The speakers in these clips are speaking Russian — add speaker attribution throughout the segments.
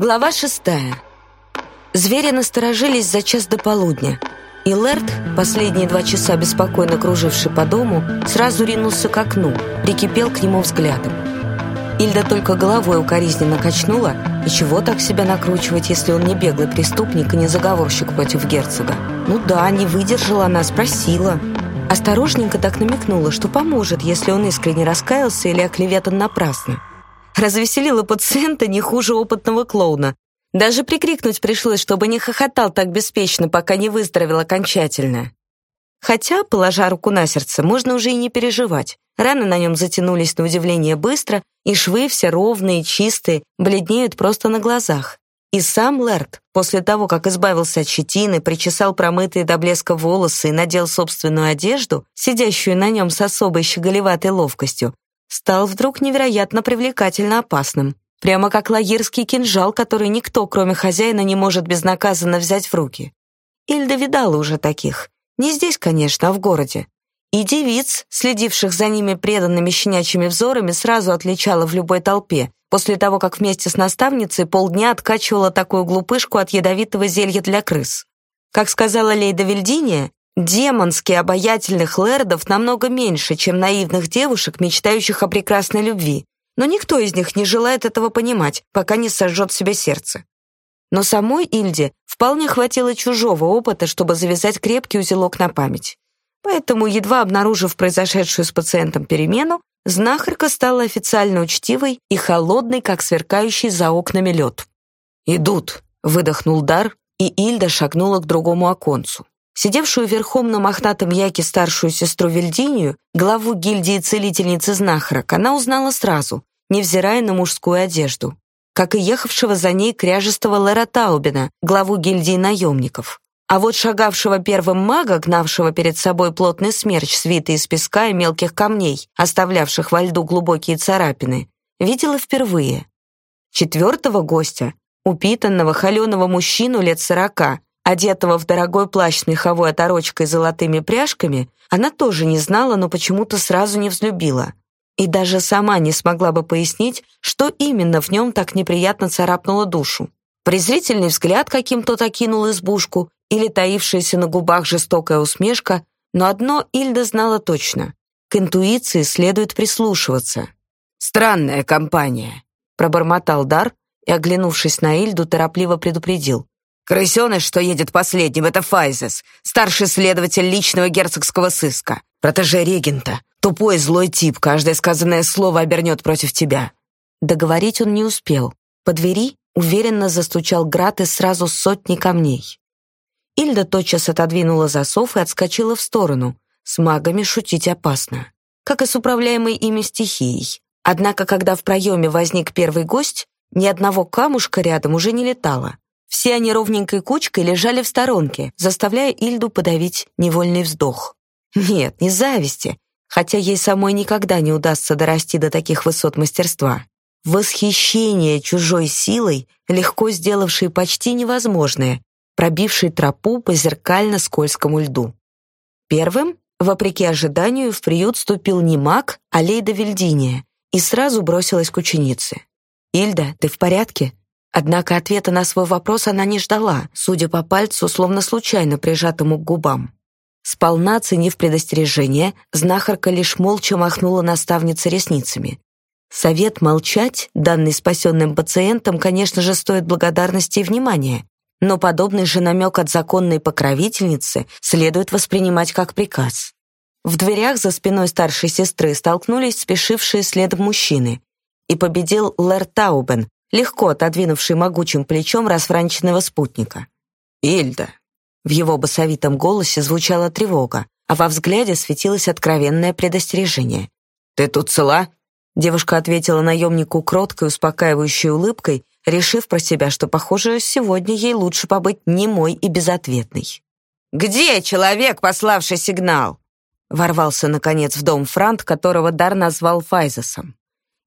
Speaker 1: Глава шестая. Звери насторожились за час до полудня, и Лэрд, последние два часа беспокойно круживший по дому, сразу ринулся к окну, прикипел к нему взглядом. Ильда только головой укоризненно качнула, и чего так себя накручивать, если он не беглый преступник и не заговорщик против герцога? Ну да, не выдержала она, спросила. Осторожненько так намекнула, что поможет, если он искренне раскаялся или оклеветан напрасно. Развеселила пациента не хуже опытного клоуна. Даже прикрикнуть пришлось, чтобы не хохотал так беспечно, пока не выздоровел окончательно. Хотя, положа руку на сердце, можно уже и не переживать. Раны на нем затянулись на удивление быстро, и швы все ровные, чистые, бледнеют просто на глазах. И сам Лэрд, после того, как избавился от щетины, причесал промытые до блеска волосы и надел собственную одежду, сидящую на нем с особой щеголеватой ловкостью, стал вдруг невероятно привлекательно опасным. Прямо как лагирский кинжал, который никто, кроме хозяина, не может безнаказанно взять в руки. Ильда видала уже таких. Не здесь, конечно, а в городе. И девиц, следивших за ними преданными щенячьими взорами, сразу отличала в любой толпе, после того, как вместе с наставницей полдня откачивала такую глупышку от ядовитого зелья для крыс. Как сказала Лейда Вильдиния, Демонски обаятельных лэрдов намного меньше, чем наивных девушек, мечтающих о прекрасной любви. Но никто из них не желает этого понимать, пока не сожжет себе сердце. Но самой Ильде вполне хватило чужого опыта, чтобы завязать крепкий узелок на память. Поэтому, едва обнаружив произошедшую с пациентом перемену, знахарка стала официально учтивой и холодной, как сверкающий за окнами лед. «Идут», — выдохнул Дар, и Ильда шагнула к другому оконцу. Сидевшую верхом на мохнатом яке старшую сестру Вильдинию, главу гильдии целительницы знахарок, она узнала сразу, невзирая на мужскую одежду, как и ехавшего за ней кряжестого Лера Таубина, главу гильдии наемников. А вот шагавшего первым мага, гнавшего перед собой плотный смерч, свитый из песка и мелких камней, оставлявших во льду глубокие царапины, видела впервые. Четвертого гостя, упитанного, холеного мужчину лет сорока, Одетого в дорогой плащ с меховой оторочкой и золотыми пряжками, она тоже не знала, но почему-то сразу не взлюбила. И даже сама не смогла бы пояснить, что именно в нем так неприятно царапнуло душу. Презрительный взгляд, каким тот окинул избушку, или таившаяся на губах жестокая усмешка, но одно Ильда знала точно. К интуиции следует прислушиваться. «Странная компания», — пробормотал Дар и, оглянувшись на Ильду, торопливо предупредил. Крысеныш, что едет последним, это Файзес, старший следователь личного герцогского сыска, протеже регента. Тупой злой тип, каждое сказанное слово обернет против тебя». Договорить он не успел. По двери уверенно застучал град из сразу сотни камней. Ильда тотчас отодвинула засов и отскочила в сторону. С магами шутить опасно. Как и с управляемой ими стихией. Однако, когда в проеме возник первый гость, ни одного камушка рядом уже не летало. Все они ровненькой кучкой лежали в сторонке, заставляя Ильду подавить невольный вздох. Нет, не зависти, хотя ей самой никогда не удастся дорасти до таких высот мастерства. Восхищение чужой силой, легко сделавшей почти невозможное, пробившей тропу по зеркально-скользкому льду. Первым, вопреки ожиданию, в приют ступил не маг, а Лейда Вильдиния и сразу бросилась к ученице. «Ильда, ты в порядке?» Однако ответа на свой вопрос она не ждала, судя по пальцу, словно случайно прижатому к губам. Сполна оценив предостережение, знахарка лишь молча махнула наставнице ресницами. Совет молчать, данный спасенным пациентам, конечно же, стоит благодарности и внимания, но подобный же намек от законной покровительницы следует воспринимать как приказ. В дверях за спиной старшей сестры столкнулись спешившие следом мужчины, и победил Лэр Таубен, легко отодвинувший могучим плечом расфранченного спутника. «Ильда!» В его басовитом голосе звучала тревога, а во взгляде светилось откровенное предостережение. «Ты тут цела?» Девушка ответила наемнику кроткой, успокаивающей улыбкой, решив про себя, что, похоже, сегодня ей лучше побыть немой и безответной. «Где человек, пославший сигнал?» Ворвался, наконец, в дом Франт, которого Дар назвал Файзесом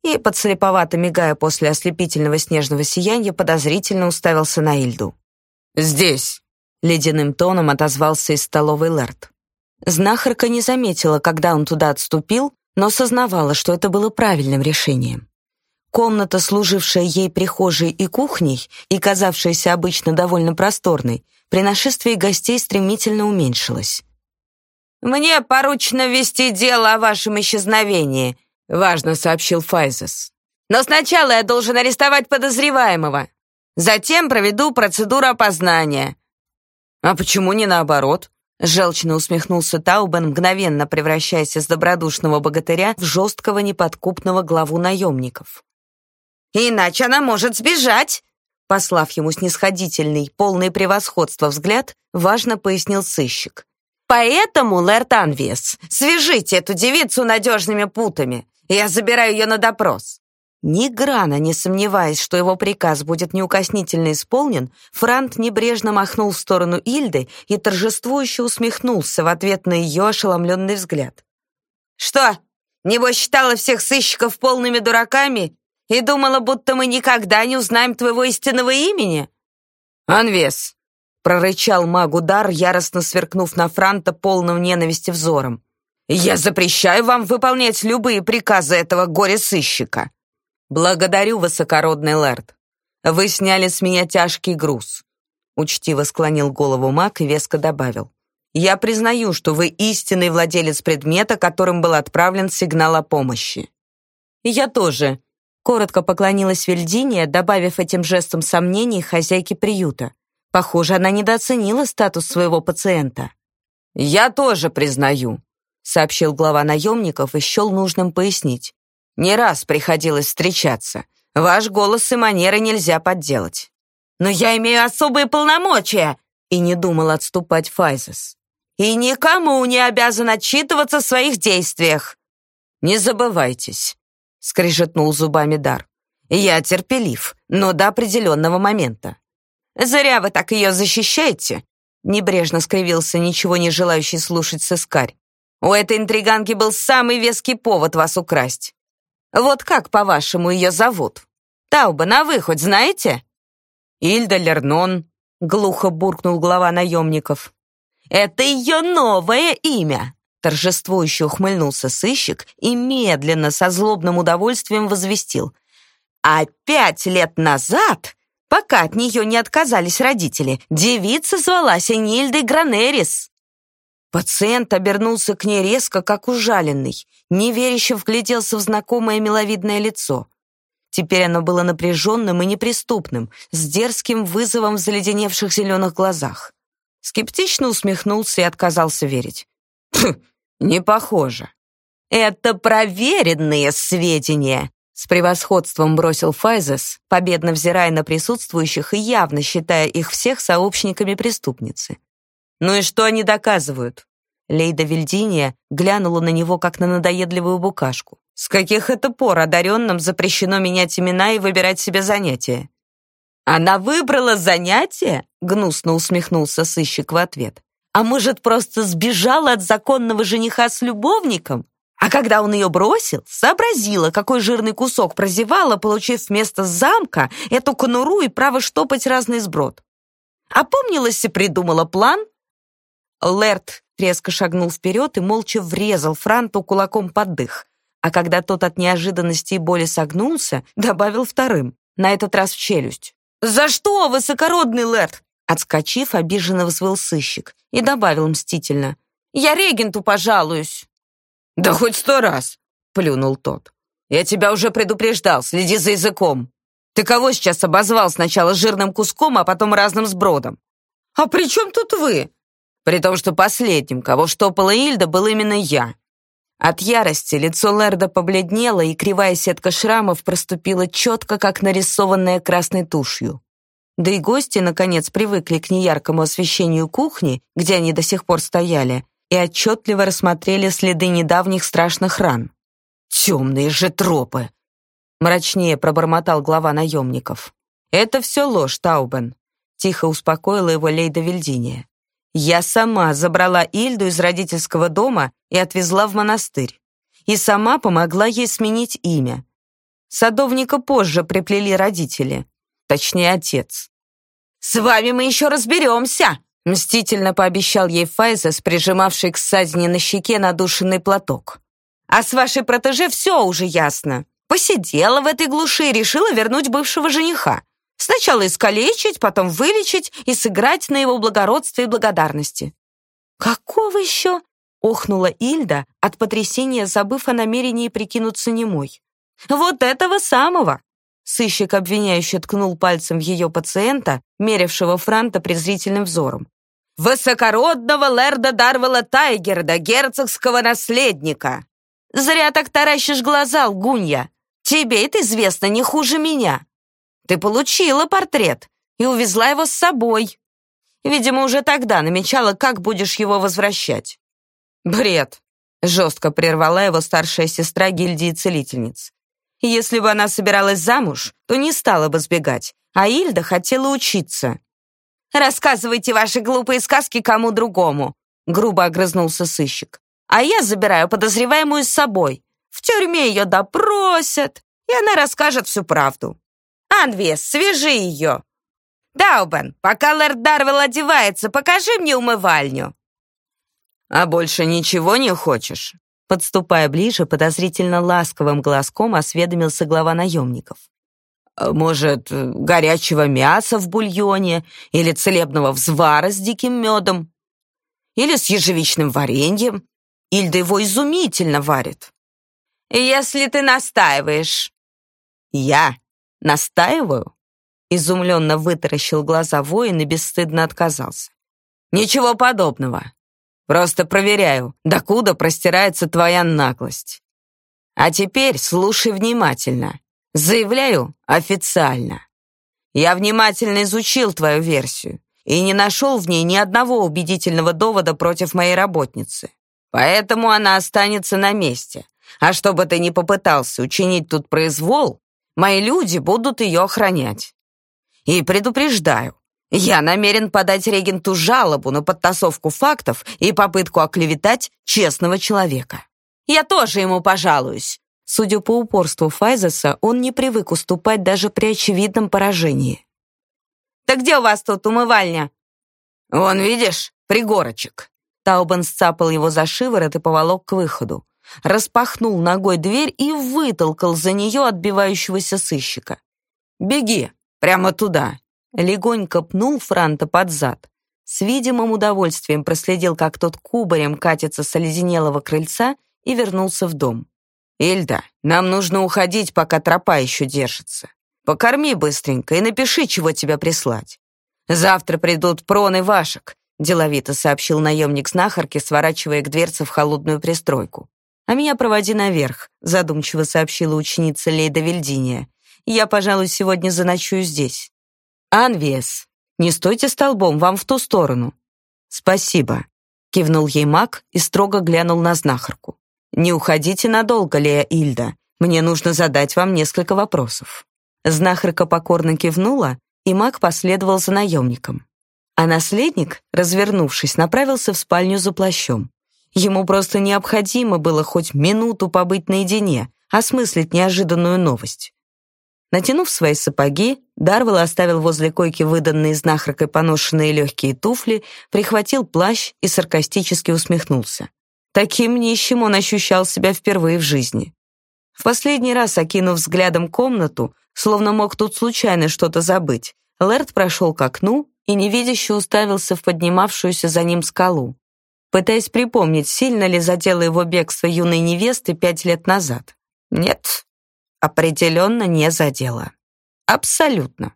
Speaker 1: и, подслеповато мигая после ослепительного снежного сияния, подозрительно уставился на Ильду. «Здесь!» — ледяным тоном отозвался из столовой Лэрд. Знахарка не заметила, когда он туда отступил, но сознавала, что это было правильным решением. Комната, служившая ей прихожей и кухней и казавшаяся обычно довольно просторной, при нашествии гостей стремительно уменьшилась.
Speaker 2: «Мне поручено вести дело о вашем исчезновении», — важно сообщил Файзес. «Но сначала я должен арестовать подозреваемого. Затем проведу процедуру опознания».
Speaker 1: «А почему не наоборот?» Желчно усмехнулся Таубен, мгновенно превращаясь из добродушного богатыря в жесткого неподкупного главу наемников.
Speaker 2: Иначе она может сбежать!»
Speaker 1: Послав ему снисходительный, полный превосходства взгляд, важно пояснил сыщик.
Speaker 2: «Поэтому, Лэрт Анвес, свяжите эту девицу надежными путами. Я забираю ее на допрос».
Speaker 1: Ни грана не сомневаясь, что его приказ будет неукоснительно исполнен, Франт небрежно махнул в сторону Ильды и торжествующе усмехнулся в ответ на ее ошеломленный взгляд.
Speaker 2: «Что, небось считала всех сыщиков полными дураками и думала, будто мы никогда не узнаем твоего истинного имени?»
Speaker 1: «Анвес», — прорычал Магудар, яростно сверкнув на Франта полным ненависти взором. «Я запрещаю вам выполнять любые приказы этого горе-сыщика». «Благодарю, высокородный лэрд. Вы сняли с меня тяжкий груз». Учтиво склонил голову маг и веско добавил. «Я признаю, что вы истинный владелец предмета, которым был отправлен сигнал о помощи». «Я тоже», Коротко поклонилась Вильдиния, добавив этим жестом сомнений хозяйке приюта. Похоже, она недооценила статус своего пациента. «Я тоже признаю», — сообщил глава наемников и счел нужным пояснить. «Не раз приходилось встречаться. Ваш голос и манеры нельзя подделать».
Speaker 2: «Но я имею особые полномочия!»
Speaker 1: И не думал отступать Файзес.
Speaker 2: «И никому не обязан отчитываться в своих действиях!»
Speaker 1: «Не забывайтесь, скрежетнул зубами Дар. «Я терпелив, но до определенного момента».
Speaker 2: «Зря вы так ее защищаете»,
Speaker 1: небрежно скривился ничего не желающий слушать сыскарь.
Speaker 2: «У этой интриганки был самый веский повод вас украсть. Вот как, по-вашему, ее зовут? Таубана вы хоть знаете?»
Speaker 1: «Ильда Лернон», — глухо буркнул глава наемников.
Speaker 2: «Это ее новое имя!»
Speaker 1: Торжествующе ухмыльнулся сыщик и медленно, со злобным удовольствием возвестил.
Speaker 2: «А пять лет назад, пока от нее не отказались родители, девица звалась Энильдой Гранерис».
Speaker 1: Пациент обернулся к ней резко, как ужаленный, неверяще вгляделся в знакомое миловидное лицо. Теперь оно было напряженным и неприступным, с дерзким вызовом в заледеневших зеленых глазах. Скептично усмехнулся и отказался верить. «Не похоже».
Speaker 2: «Это проверенные сведения»,
Speaker 1: с превосходством бросил Файзес, победно взирая на присутствующих и явно считая их всех сообщниками преступницы. «Ну и что они доказывают?» Лейда Вильдиния глянула на него, как на надоедливую букашку. «С каких это пор одаренным запрещено менять имена и выбирать себе занятия?»
Speaker 2: «Она выбрала занятие?»
Speaker 1: — гнусно усмехнулся сыщик в ответ.
Speaker 2: А может, просто сбежала от законного жениха с любовником? А когда он ее бросил, сообразила, какой жирный кусок прозевала, получив вместо замка эту конуру и право штопать разный сброд. Опомнилась и придумала план.
Speaker 1: Лерт резко шагнул вперед и молча врезал Франту кулаком под дых, а когда тот от неожиданности и боли согнулся, добавил вторым, на этот раз в челюсть.
Speaker 2: «За что, высокородный Лерт?
Speaker 1: Отскочив, обиженно взвыл сыщик и добавил мстительно.
Speaker 2: «Я регенту пожалуюсь».
Speaker 1: «Да хоть сто раз!» — плюнул тот. «Я тебя уже предупреждал, следи за языком. Ты кого сейчас обозвал сначала жирным куском, а потом разным сбродом?»
Speaker 2: «А при чем тут вы?»
Speaker 1: «При том, что последним, кого штопала Ильда, был именно я». От ярости лицо Лерда побледнело, и кривая сетка шрамов проступила четко, как нарисованная красной тушью. Да и гости, наконец, привыкли к неяркому освещению кухни, где они до сих пор стояли, и отчетливо рассмотрели следы недавних страшных ран. «Темные же тропы!» Мрачнее пробормотал глава наемников. «Это все ложь, Таубен», — тихо успокоила его Лейда Вильдиния. «Я сама забрала Ильду из родительского дома и отвезла в монастырь. И сама помогла ей сменить имя. Садовника позже приплели родители, точнее отец.
Speaker 2: «С вами мы еще разберемся!»
Speaker 1: Мстительно пообещал ей Файзес, прижимавший к ссадине на щеке надушенный платок.
Speaker 2: «А с вашей протеже все уже ясно. Посидела в этой глуши и решила вернуть бывшего жениха. Сначала искалечить, потом вылечить и сыграть на его благородстве и благодарности. «Какого еще?» — охнула Ильда, от потрясения забыв о намерении прикинуться немой. «Вот этого самого!» Сыщик обвиняюще ткнул пальцем в ее пациента, мерившего Франта презрительным взором. «Высокородного лэрда Дарвела Тайгерда, герцогского наследника!» «Зря так таращишь глаза, лгунья! Тебе это известно не хуже меня! Ты получила портрет и увезла его с собой. Видимо, уже тогда намечала, как будешь его возвращать». «Бред!» — жестко прервала его старшая сестра гильдии целительниц. Если бы она собиралась замуж, то не стала бы сбегать, а Ильда хотела учиться. «Рассказывайте ваши глупые сказки кому другому», — грубо огрызнулся сыщик. «А я забираю подозреваемую с собой. В тюрьме ее допросят, и она расскажет всю правду. Анвес, свяжи ее!» «Даубен, пока лэрд Дарвелл одевается, покажи мне умывальню!» «А больше ничего не хочешь?» Подступая ближе, подозрительно ласковым глазком осведомился глава наемников. «А «Может, горячего мяса в бульоне или целебного взвара с диким медом? Или с ежевичным вареньем? Ильда его изумительно варит». «Если ты настаиваешь». «Я настаиваю?» Изумленно вытаращил глаза воин и бесстыдно отказался. «Ничего подобного. Просто проверяю, докуда простирается твоя наглость. А теперь слушай внимательно. Заявляю официально. Я внимательно изучил твою версию и не нашел в ней ни одного убедительного довода против моей работницы. Поэтому она останется на месте. А чтобы ты не попытался учинить тут произвол, мои люди будут ее охранять. И предупреждаю, я намерен подать регенту жалобу на подтасовку фактов и попытку оклеветать честного человека. Я тоже ему пожалуюсь. Судя по упорству Файзеса, он не привык уступать даже при очевидном поражении. «Так где у вас тут умывальня?» «Вон, видишь, пригорочек». Таубен сцапал его за шиворот и поволок к выходу. Распахнул ногой дверь и вытолкал за нее отбивающегося сыщика. «Беги, прямо туда, Легонько пнул Франта под зад. С видимым удовольствием проследил, как тот кубарем катится с оледенелого крыльца и вернулся в дом. «Ильда, нам нужно уходить, пока тропа еще держится. Покорми быстренько и напиши, чего тебя прислать. Завтра придут Прон и Вашек», деловито сообщил наемник знахарки, сворачивая к дверце в холодную пристройку. «А меня проводи наверх», задумчиво сообщила ученица Лейда Вильдиния. «Я, пожалуй, сегодня заночую здесь». «Анвес, не стойте столбом, вам в ту сторону». «Спасибо», — кивнул ей маг и строго глянул на знахарку. «Не уходите надолго, Лея Ильда. Мне нужно задать вам несколько вопросов». Знахарка покорно кивнула, и маг последовал за наемником. А наследник, развернувшись, направился в спальню за плащом. Ему просто необходимо было хоть минуту побыть наедине, осмыслить неожиданную новость. Натянув свои сапоги, Дарвелл оставил возле койки выданные знахаркой поношенные легкие туфли, прихватил плащ и саркастически усмехнулся. Таким нищим он ощущал себя впервые в жизни. В последний раз, окинув взглядом комнату, словно мог тут случайно что-то забыть, Лэрд прошел к окну и невидяще уставился в поднимавшуюся за ним скалу, пытаясь припомнить, сильно ли задело его бегство юной невесты пять лет назад. Нет, определенно не задело. Абсолютно.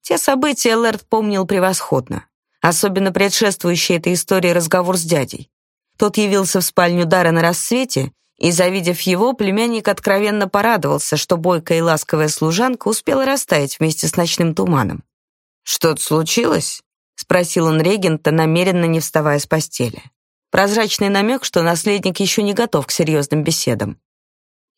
Speaker 2: Те события Лэрд помнил превосходно, особенно предшествующий этой истории разговор с дядей. Тот явился в спальню Дара на рассвете, и, завидев его, племянник откровенно порадовался, что бойкая и ласковая служанка успела растаять вместе с ночным туманом. «Что-то случилось?» — спросил он регента, намеренно не вставая с постели. Прозрачный намек, что наследник еще не готов к серьезным беседам.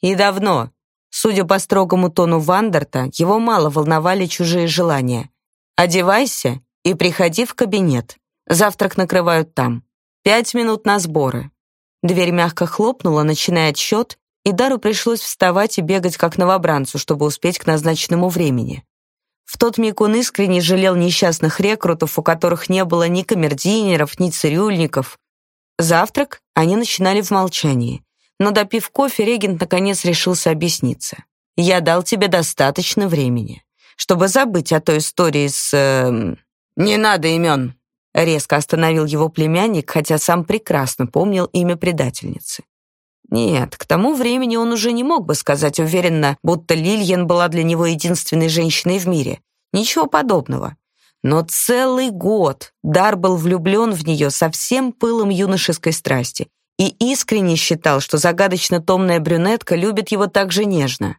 Speaker 2: «И давно», Судя по строгому тону Вандерта, его мало волновали чужие желания. «Одевайся и приходи в кабинет. Завтрак накрывают там. Пять минут на сборы». Дверь мягко хлопнула, начиная отсчет, и Дару пришлось вставать и бегать как новобранцу, чтобы успеть к назначенному времени. В тот миг он искренне жалел несчастных рекрутов, у которых не было ни камердинеров, ни цирюльников. Завтрак они начинали в молчании. но, допив кофе, регент наконец решился объясниться. «Я дал тебе достаточно времени, чтобы забыть о той истории с... Э, «Не надо имен!» Резко остановил его племянник, хотя сам прекрасно помнил имя предательницы. Нет, к тому времени он уже не мог бы сказать уверенно, будто Лильен была для него единственной женщиной в мире. Ничего подобного. Но целый год Дар был влюблен в нее со всем пылом юношеской страсти и искренне считал, что загадочно томная брюнетка любит его так же нежно.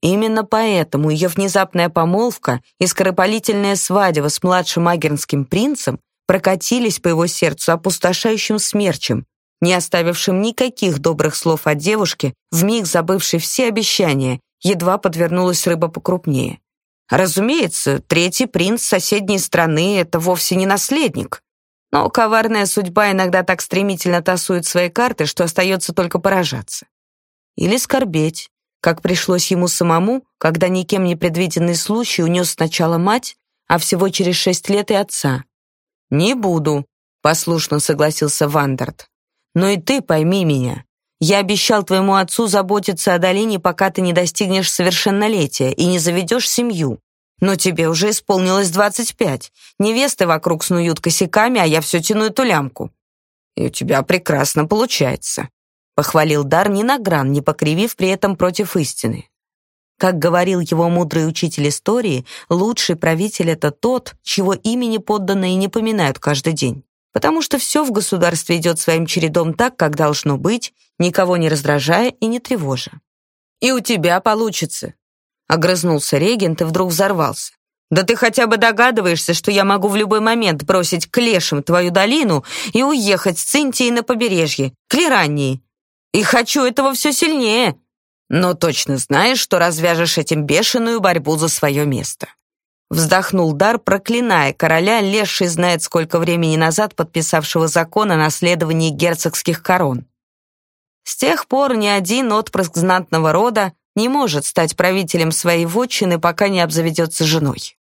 Speaker 2: Именно поэтому ее внезапная помолвка и скоропалительная свадьба с младшим агернским принцем прокатились по его сердцу опустошающим смерчем, не оставившим никаких добрых слов о девушке, вмиг забывшей все обещания, едва подвернулась рыба покрупнее. Разумеется, третий принц соседней страны — это вовсе не наследник. Но коварная судьба иногда так стремительно тасует свои карты, что остается только поражаться. Или скорбеть, как пришлось ему самому, когда никем не предвиденный случай унес сначала мать, а всего через шесть лет и отца. «Не буду», — послушно согласился Вандерт. «Но и ты пойми меня. Я обещал твоему отцу заботиться о долине, пока ты не достигнешь совершеннолетия и не заведешь семью. Но тебе уже исполнилось двадцать пять. Невесты вокруг снуют косяками, а я все тяну эту лямку. И у тебя прекрасно получается похвалил Дар ни на гран, не покривив при этом против истины. Как говорил его мудрый учитель истории, лучший правитель — это тот, чьего имени подданные не поминают каждый день. Потому что все в государстве идет своим чередом так, как должно быть, никого не раздражая и не тревожа. «И у тебя получится», — огрызнулся регент и вдруг взорвался. «Да ты хотя бы догадываешься, что я могу в любой момент бросить к лешим твою долину и уехать с Цинтией на побережье, к Лираннии, и хочу этого все сильнее. Но точно знаешь, что развяжешь этим бешеную борьбу за свое место. Вздохнул Дар, проклиная короля, леший знает сколько времени назад подписавшего закон о наследовании герцогских корон. С тех пор ни один отпрыск знатного рода не может стать правителем своей вотчины, пока не обзаведется женой.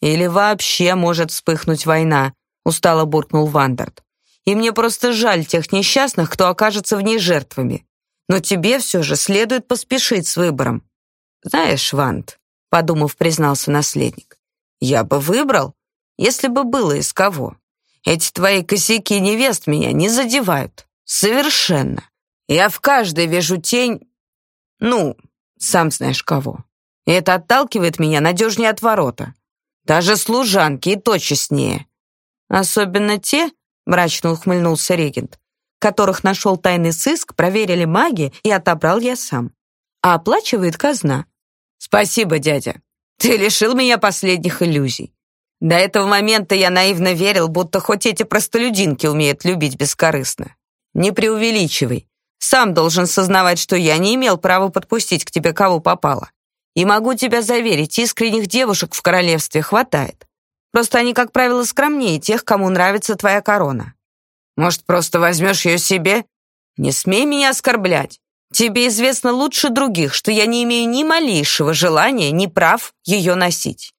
Speaker 2: Или вообще может вспыхнуть война, устало буркнул Вандард и мне просто жаль тех несчастных, кто окажется в ней жертвами. Но тебе все же следует поспешить с выбором. Знаешь, Вант, подумав, признался наследник, я бы выбрал, если бы было из кого. Эти твои косяки невест меня не задевают. Совершенно. Я в каждой вижу тень... Ну, сам знаешь кого. И это отталкивает меня надежнее от ворота. Даже служанки и то честнее. Особенно те, мрачно ухмыльнулся регент, которых нашел тайный сыск, проверили маги и отобрал я сам. А оплачивает казна. Спасибо, дядя. Ты лишил меня последних иллюзий. До этого момента я наивно верил, будто хоть эти простолюдинки умеют любить бескорыстно. Не преувеличивай. Сам должен сознавать, что я не имел права подпустить к тебе кого попало. И могу тебя заверить, искренних девушек в королевстве хватает. Просто они, как правило, скромнее тех, кому нравится твоя корона. Может, просто возьмешь ее себе? Не смей меня оскорблять. Тебе известно лучше других, что я не имею ни малейшего желания, ни прав ее носить.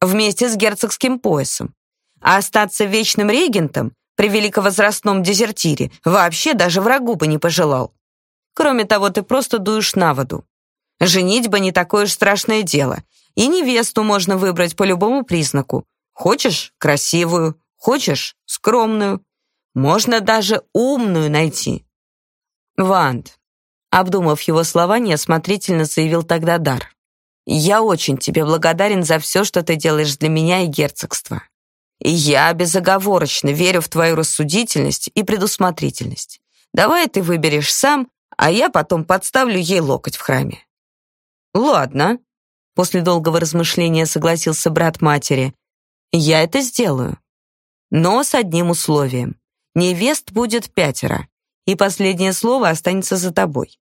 Speaker 2: Вместе с герцогским поясом. А остаться вечным регентом при великовозрастном дезертире вообще даже врагу бы не пожелал. Кроме того, ты просто дуешь на воду. Женитьба не такое уж страшное дело, и невесту можно выбрать по любому признаку, Хочешь красивую, хочешь скромную. Можно даже умную найти. Ванд, обдумав его слова, неосмотрительно заявил тогда Дар. Я очень тебе благодарен за все, что ты делаешь для меня и герцогства. И я безоговорочно верю в твою рассудительность и предусмотрительность. Давай ты выберешь сам, а я потом подставлю ей локоть в храме. Ладно, после долгого размышления согласился брат матери. Я это сделаю. Но с одним условием. Невест будет пятеро, и последнее слово останется за тобой.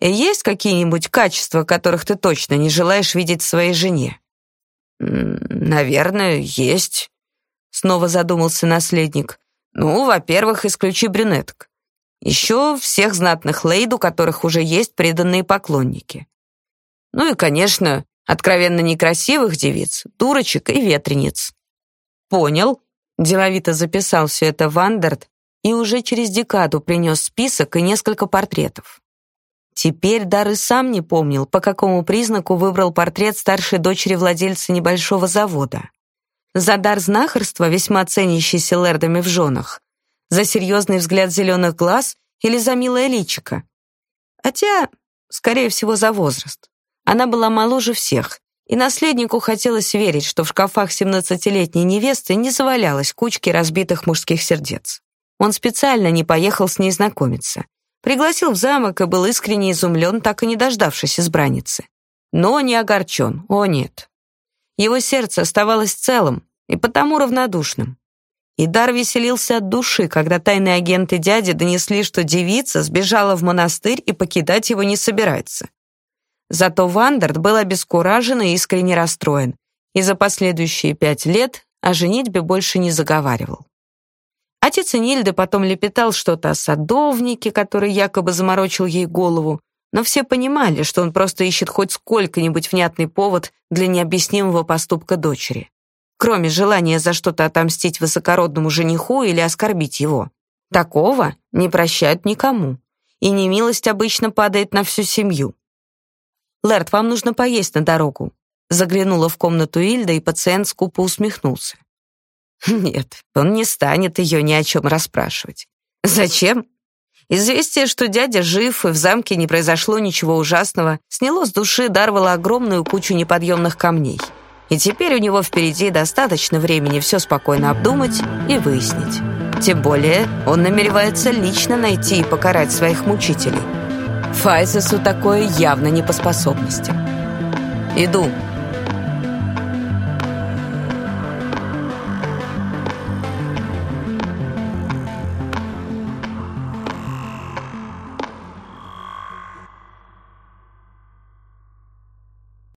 Speaker 2: Есть какие-нибудь качества, которых ты точно не желаешь видеть в своей жене? Наверное, есть. Снова задумался наследник. Ну, во-первых, исключи брюнеток. Еще всех знатных лейд, у которых уже есть преданные поклонники. Ну и, конечно, Откровенно некрасивых девиц, дурочек и ветрениц. Понял. Деловито записал все это Вандерт и уже через декаду принес список и несколько портретов.
Speaker 1: Теперь Дар и сам не помнил, по какому признаку выбрал портрет старшей дочери владельца небольшого завода. За дар знахарства, весьма ценящийся лэрдами в женах, за серьезный взгляд зеленых глаз или за милое личико. Хотя, скорее всего, за возраст. Она была моложе всех, и наследнику хотелось верить, что в шкафах семнадцатилетней невесты не завалялось кучки разбитых мужских сердец. Он специально не поехал с ней знакомиться. Пригласил в замок и был искренне изумлен, так и не дождавшись избранницы. Но не огорчен, о нет. Его сердце оставалось целым и потому равнодушным. И Дар веселился от души, когда тайные агенты дяди донесли, что девица сбежала в монастырь и покидать его не собирается. Зато Вандерт был обескуражен и искренне расстроен, и за последующие пять лет о женитьбе больше не заговаривал. Отец Нильды потом лепетал что-то о садовнике, который якобы заморочил ей голову, но все понимали, что он просто ищет хоть сколько-нибудь внятный повод для необъяснимого поступка дочери, кроме желания за что-то отомстить высокородному жениху или оскорбить его. Такого не прощают никому, и немилость обычно падает на всю семью. «Лэрд, вам нужно поесть на дорогу». Заглянула в комнату Ильда, и пациент скупо усмехнулся. Нет, он не станет ее ни о чем расспрашивать. Зачем? Известие, что дядя жив и в замке не произошло ничего ужасного, сняло с души Дарвала огромную кучу неподъемных камней. И теперь у него впереди достаточно времени все спокойно обдумать и выяснить. Тем более он намеревается лично найти и покарать своих мучителей. Файсесу такое явно не по способности. «Иду»,